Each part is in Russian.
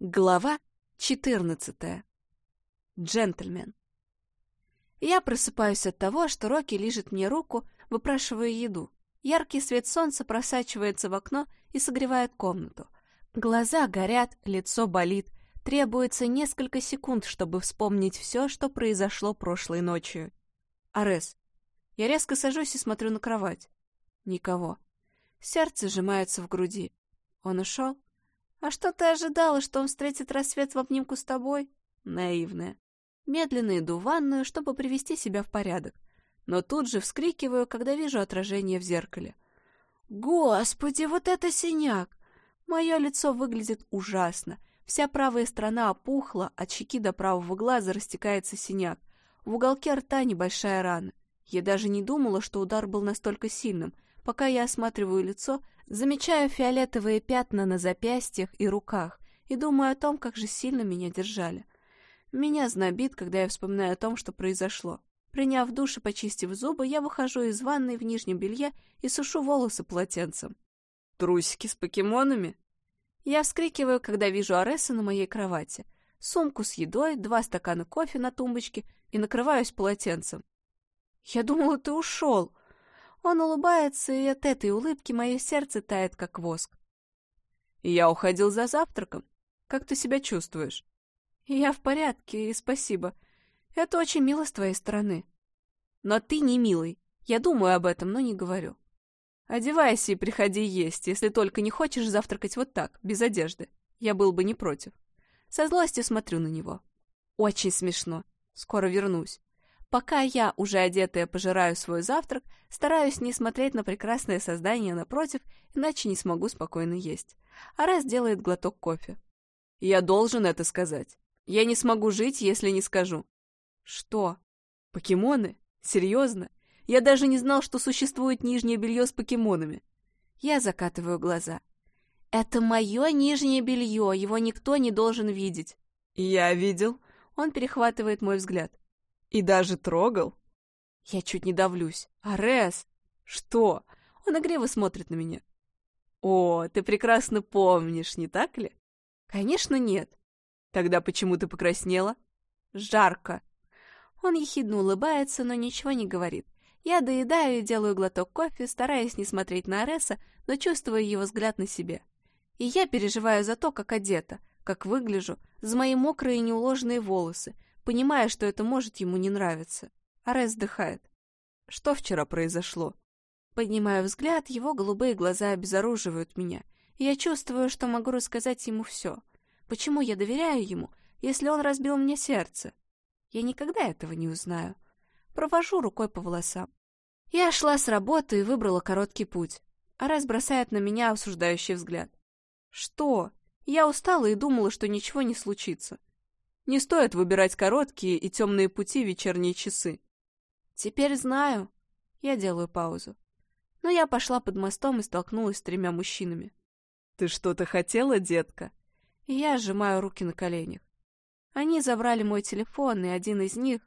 Глава 14. Джентльмен. Я просыпаюсь от того, что Рокки лижет мне руку, выпрашивая еду. Яркий свет солнца просачивается в окно и согревает комнату. Глаза горят, лицо болит. Требуется несколько секунд, чтобы вспомнить все, что произошло прошлой ночью. Арес. Я резко сажусь и смотрю на кровать. Никого. Сердце сжимается в груди. Он ушел? А что ты ожидала, что он встретит рассвет в обнимку с тобой? Наивная. Медленно иду в ванную, чтобы привести себя в порядок. Но тут же вскрикиваю, когда вижу отражение в зеркале. Господи, вот это синяк! Мое лицо выглядит ужасно. Вся правая сторона опухла, от щеки до правого глаза растекается синяк. В уголке рта небольшая рана. Я даже не думала, что удар был настолько сильным. Пока я осматриваю лицо, замечаю фиолетовые пятна на запястьях и руках и думаю о том, как же сильно меня держали. Меня знобит, когда я вспоминаю о том, что произошло. Приняв душ и почистив зубы, я выхожу из ванной в нижнем белье и сушу волосы полотенцем. Трусики с покемонами? Я вскрикиваю, когда вижу Ареса на моей кровати. Сумку с едой, два стакана кофе на тумбочке и накрываюсь полотенцем. «Я думала, ты ушел!» Он улыбается, и от этой улыбки мое сердце тает, как воск. «Я уходил за завтраком. Как ты себя чувствуешь?» «Я в порядке, и спасибо. Это очень мило с твоей стороны. Но ты не милый. Я думаю об этом, но не говорю. Одевайся и приходи есть, если только не хочешь завтракать вот так, без одежды. Я был бы не против. Со злостью смотрю на него. Очень смешно. Скоро вернусь. Пока я, уже одетая, пожираю свой завтрак, стараюсь не смотреть на прекрасное создание напротив, иначе не смогу спокойно есть. Арес делает глоток кофе. Я должен это сказать. Я не смогу жить, если не скажу. Что? Покемоны? Серьезно? Я даже не знал, что существует нижнее белье с покемонами. Я закатываю глаза. Это мое нижнее белье, его никто не должен видеть. Я видел. Он перехватывает мой взгляд. И даже трогал? Я чуть не давлюсь. Арес! Что? Он игриво смотрит на меня. О, ты прекрасно помнишь, не так ли? Конечно, нет. Тогда почему ты покраснела? Жарко. Он ехидно улыбается, но ничего не говорит. Я доедаю и делаю глоток кофе, стараясь не смотреть на Ареса, но чувствую его взгляд на себе. И я переживаю за то, как одета, как выгляжу, за мои мокрые неуложенные волосы, понимая, что это может ему не нравиться. Арес вздыхает. Что вчера произошло? Поднимаю взгляд, его голубые глаза обезоруживают меня, я чувствую, что могу рассказать ему все. Почему я доверяю ему, если он разбил мне сердце? Я никогда этого не узнаю. Провожу рукой по волосам. Я шла с работы и выбрала короткий путь. Арес бросает на меня осуждающий взгляд. Что? Я устала и думала, что ничего не случится. Не стоит выбирать короткие и темные пути вечерние часы. Теперь знаю. Я делаю паузу. Но я пошла под мостом и столкнулась с тремя мужчинами. Ты что-то хотела, детка? И я сжимаю руки на коленях. Они забрали мой телефон, и один из них...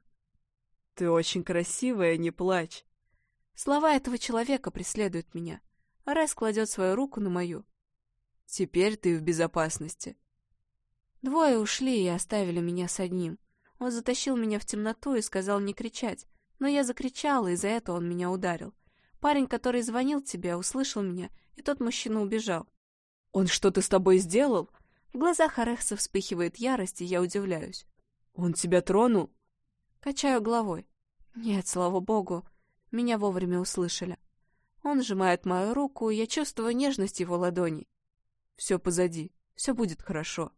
Ты очень красивая, не плачь. Слова этого человека преследуют меня. Арес кладет свою руку на мою. Теперь ты в безопасности. Двое ушли и оставили меня с одним. Он затащил меня в темноту и сказал не кричать, но я закричала, и за это он меня ударил. Парень, который звонил тебе, услышал меня, и тот мужчина убежал. «Он что-то с тобой сделал?» В глазах Орехса вспыхивает ярость, и я удивляюсь. «Он тебя тронул?» Качаю головой. «Нет, слава богу, меня вовремя услышали». Он сжимает мою руку, и я чувствую нежность его ладоней. «Все позади, все будет хорошо».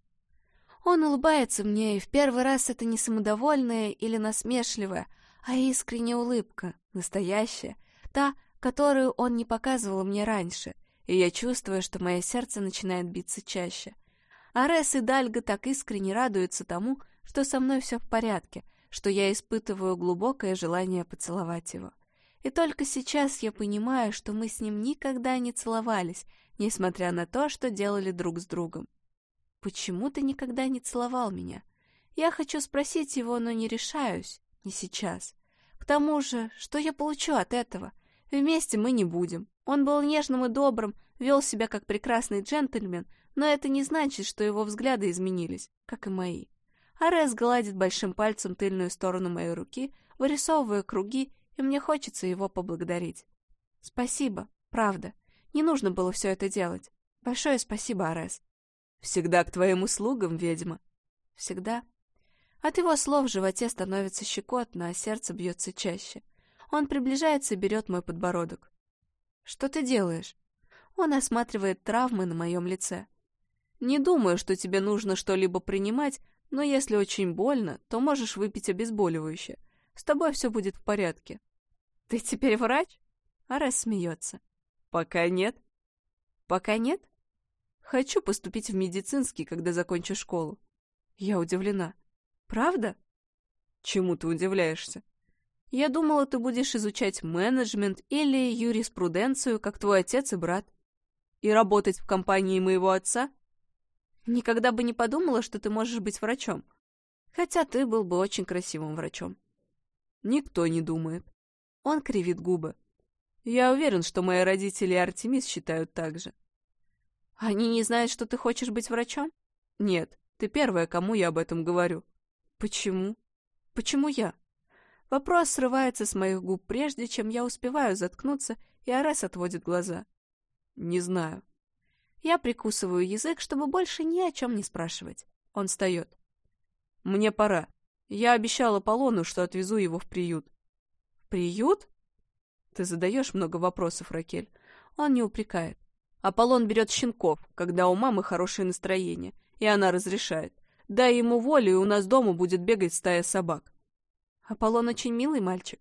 Он улыбается мне, и в первый раз это не самодовольная или насмешливая, а искренняя улыбка, настоящая, та, которую он не показывал мне раньше, и я чувствую, что мое сердце начинает биться чаще. Арес и Дальга так искренне радуются тому, что со мной все в порядке, что я испытываю глубокое желание поцеловать его. И только сейчас я понимаю, что мы с ним никогда не целовались, несмотря на то, что делали друг с другом. Почему ты никогда не целовал меня? Я хочу спросить его, но не решаюсь. Не сейчас. К тому же, что я получу от этого? Вместе мы не будем. Он был нежным и добрым, вел себя как прекрасный джентльмен, но это не значит, что его взгляды изменились, как и мои. Арес гладит большим пальцем тыльную сторону моей руки, вырисовывая круги, и мне хочется его поблагодарить. Спасибо, правда. Не нужно было все это делать. Большое спасибо, Арес. Всегда к твоим услугам, ведьма. Всегда. От его слов в животе становится щекотно, а сердце бьется чаще. Он приближается и берет мой подбородок. Что ты делаешь? Он осматривает травмы на моем лице. Не думаю, что тебе нужно что-либо принимать, но если очень больно, то можешь выпить обезболивающее. С тобой все будет в порядке. Ты теперь врач? Арес смеется. Пока нет. Пока нет? Хочу поступить в медицинский, когда закончу школу. Я удивлена. Правда? Чему ты удивляешься? Я думала, ты будешь изучать менеджмент или юриспруденцию, как твой отец и брат. И работать в компании моего отца? Никогда бы не подумала, что ты можешь быть врачом. Хотя ты был бы очень красивым врачом. Никто не думает. Он кривит губы. Я уверен, что мои родители и Артемис считают так же. Они не знают, что ты хочешь быть врачом? Нет, ты первая, кому я об этом говорю. Почему? Почему я? Вопрос срывается с моих губ прежде, чем я успеваю заткнуться, и Арес отводит глаза. Не знаю. Я прикусываю язык, чтобы больше ни о чем не спрашивать. Он встает. Мне пора. Я обещал Аполлону, что отвезу его в приют. В приют? Ты задаешь много вопросов, Ракель. Он не упрекает. Аполлон берет щенков, когда у мамы хорошее настроение, и она разрешает. Дай ему волю, и у нас дома будет бегать стая собак. Аполлон очень милый мальчик.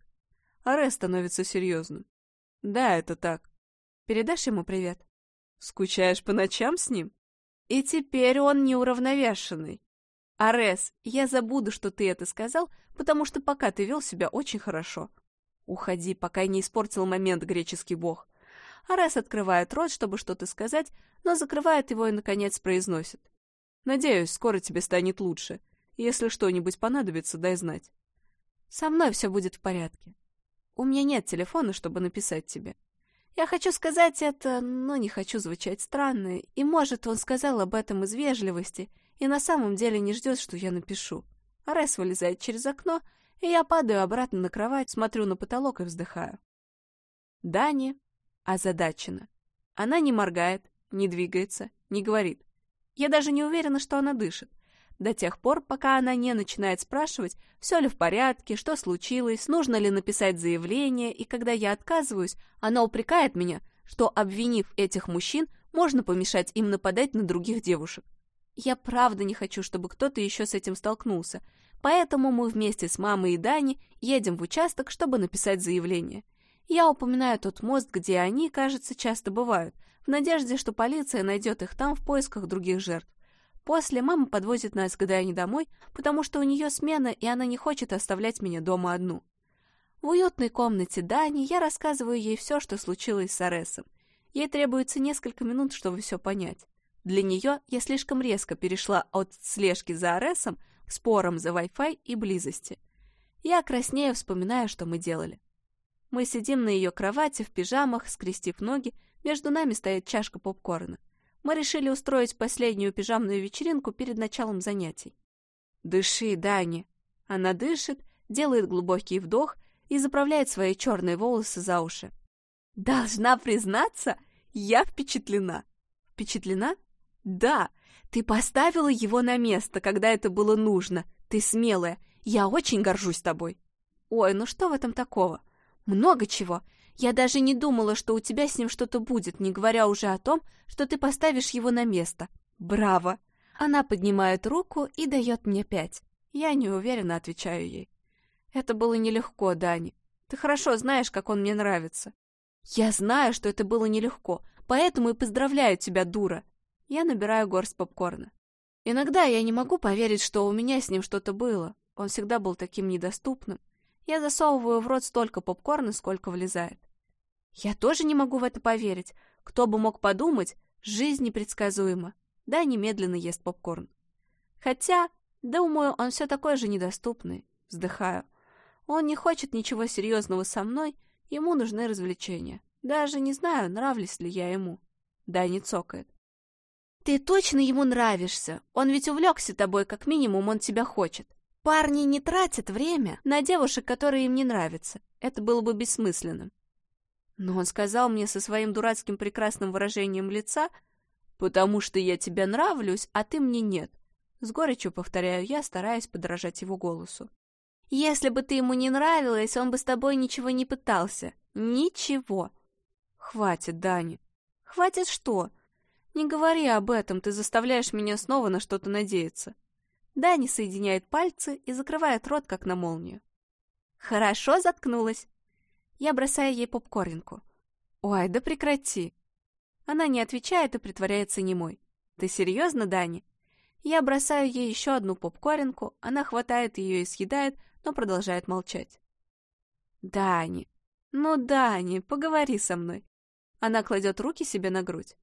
Аре становится серьезным. Да, это так. Передашь ему привет? Скучаешь по ночам с ним? И теперь он неуравновешенный. Арес, я забуду, что ты это сказал, потому что пока ты вел себя очень хорошо. Уходи, пока не испортил момент, греческий бог. Арес открывает рот, чтобы что-то сказать, но закрывает его и, наконец, произносит. Надеюсь, скоро тебе станет лучше. Если что-нибудь понадобится, дай знать. Со мной все будет в порядке. У меня нет телефона, чтобы написать тебе. Я хочу сказать это, но не хочу звучать странно, и, может, он сказал об этом из вежливости, и на самом деле не ждет, что я напишу. Арес вылезает через окно, и я падаю обратно на кровать, смотрю на потолок и вздыхаю. Дани озадачена. Она не моргает, не двигается, не говорит. Я даже не уверена, что она дышит. До тех пор, пока она не начинает спрашивать, все ли в порядке, что случилось, нужно ли написать заявление, и когда я отказываюсь, она упрекает меня, что, обвинив этих мужчин, можно помешать им нападать на других девушек. Я правда не хочу, чтобы кто-то еще с этим столкнулся, поэтому мы вместе с мамой и Дани едем в участок, чтобы написать заявление. Я упоминаю тот мост, где они, кажется, часто бывают, в надежде, что полиция найдет их там в поисках других жертв. После мама подвозит нас к Дайне домой, потому что у нее смена, и она не хочет оставлять меня дома одну. В уютной комнате Дани я рассказываю ей все, что случилось с Аресом. Ей требуется несколько минут, чтобы все понять. Для нее я слишком резко перешла от слежки за Аресом к спорам за Wi-Fi и близости. Я краснею, вспоминая, что мы делали. Мы сидим на ее кровати в пижамах, скрестив ноги, между нами стоит чашка попкорна мы решили устроить последнюю пижамную вечеринку перед началом занятий. «Дыши, Дани!» Она дышит, делает глубокий вдох и заправляет свои черные волосы за уши. «Должна признаться, я впечатлена!» «Впечатлена?» «Да! Ты поставила его на место, когда это было нужно. Ты смелая. Я очень горжусь тобой!» «Ой, ну что в этом такого? Много чего. Я даже не думала, что у тебя с ним что-то будет, не говоря уже о том, что ты поставишь его на место. Браво!» Она поднимает руку и дает мне пять. Я неуверенно отвечаю ей. «Это было нелегко, Дани. Ты хорошо знаешь, как он мне нравится». «Я знаю, что это было нелегко, поэтому и поздравляю тебя, дура!» Я набираю горсть попкорна. Иногда я не могу поверить, что у меня с ним что-то было. Он всегда был таким недоступным. Я засовываю в рот столько попкорна, сколько влезает. Я тоже не могу в это поверить. Кто бы мог подумать, жизнь непредсказуема. Да, немедленно ест попкорн. Хотя, думаю, он все такой же недоступный. Вздыхаю. Он не хочет ничего серьезного со мной, ему нужны развлечения. Даже не знаю, нравлюсь ли я ему. Да, не цокает. ты точно ему нравишься. Он ведь увлекся тобой, как минимум он тебя хочет. Парни не тратят время на девушек, которые им не нравятся. Это было бы бессмысленным. Но он сказал мне со своим дурацким прекрасным выражением лица, «Потому что я тебе нравлюсь, а ты мне нет». С горечью повторяю я, стараясь подражать его голосу. «Если бы ты ему не нравилась, он бы с тобой ничего не пытался. Ничего». «Хватит, Дани». «Хватит что?» «Не говори об этом, ты заставляешь меня снова на что-то надеяться». Дани соединяет пальцы и закрывает рот, как на молнию. «Хорошо заткнулась». Я бросаю ей попкорнку. «Ой, да прекрати!» Она не отвечает и притворяется немой. «Ты серьезно, Дани?» Я бросаю ей еще одну попкорнку, она хватает ее и съедает, но продолжает молчать. «Дани! Ну, Дани, поговори со мной!» Она кладет руки себе на грудь.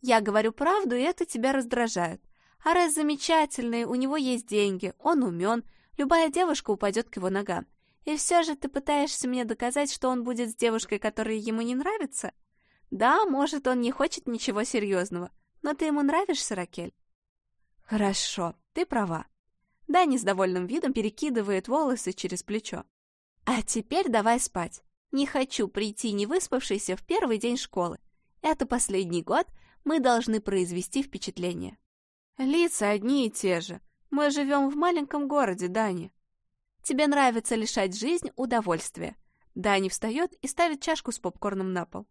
«Я говорю правду, и это тебя раздражает. Арес замечательный, у него есть деньги, он умен, любая девушка упадет к его ногам. И все же ты пытаешься мне доказать, что он будет с девушкой, которая ему не нравится? Да, может, он не хочет ничего серьезного, но ты ему нравишься, Ракель? Хорошо, ты права. Дани с довольным видом перекидывает волосы через плечо. А теперь давай спать. Не хочу прийти не выспавшейся в первый день школы. Это последний год, мы должны произвести впечатление. Лица одни и те же. Мы живем в маленьком городе, Дани. Тебе нравится лишать жизнь удовольствия. Дани встает и ставит чашку с попкорном на пол.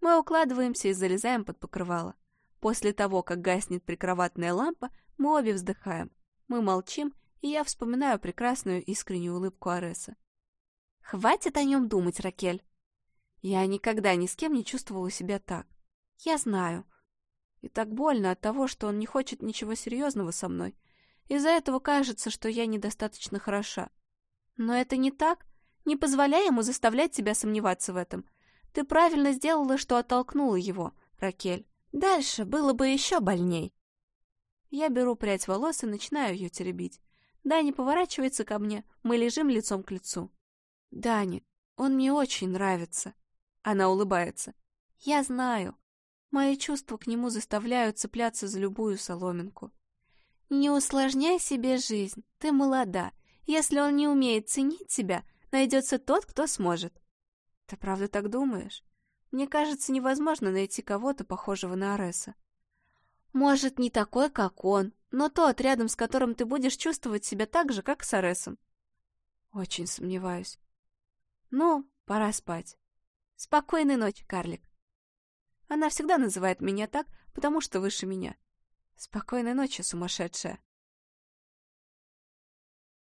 Мы укладываемся и залезаем под покрывало. После того, как гаснет прикроватная лампа, мы обе вздыхаем. Мы молчим, и я вспоминаю прекрасную искреннюю улыбку Ареса. Хватит о нем думать, Ракель. Я никогда ни с кем не чувствовала себя так. Я знаю. И так больно от того, что он не хочет ничего серьезного со мной. Из-за этого кажется, что я недостаточно хороша. Но это не так. Не позволяй ему заставлять тебя сомневаться в этом. Ты правильно сделала, что оттолкнула его, Ракель. Дальше было бы еще больней. Я беру прядь волос и начинаю ее теребить. Дани поворачивается ко мне, мы лежим лицом к лицу. «Дани, он мне очень нравится». Она улыбается. «Я знаю. Мои чувства к нему заставляют цепляться за любую соломинку. Не усложняй себе жизнь, ты молода, если он не умеет ценить тебя, найдется тот, кто сможет. Ты правда так думаешь? Мне кажется, невозможно найти кого-то похожего на Ареса. Может, не такой, как он, но тот, рядом с которым ты будешь чувствовать себя так же, как с Аресом. Очень сомневаюсь. Ну, пора спать. Спокойной ночи, карлик. Она всегда называет меня так, потому что выше меня. Спокойной ночи, сумасшедшая.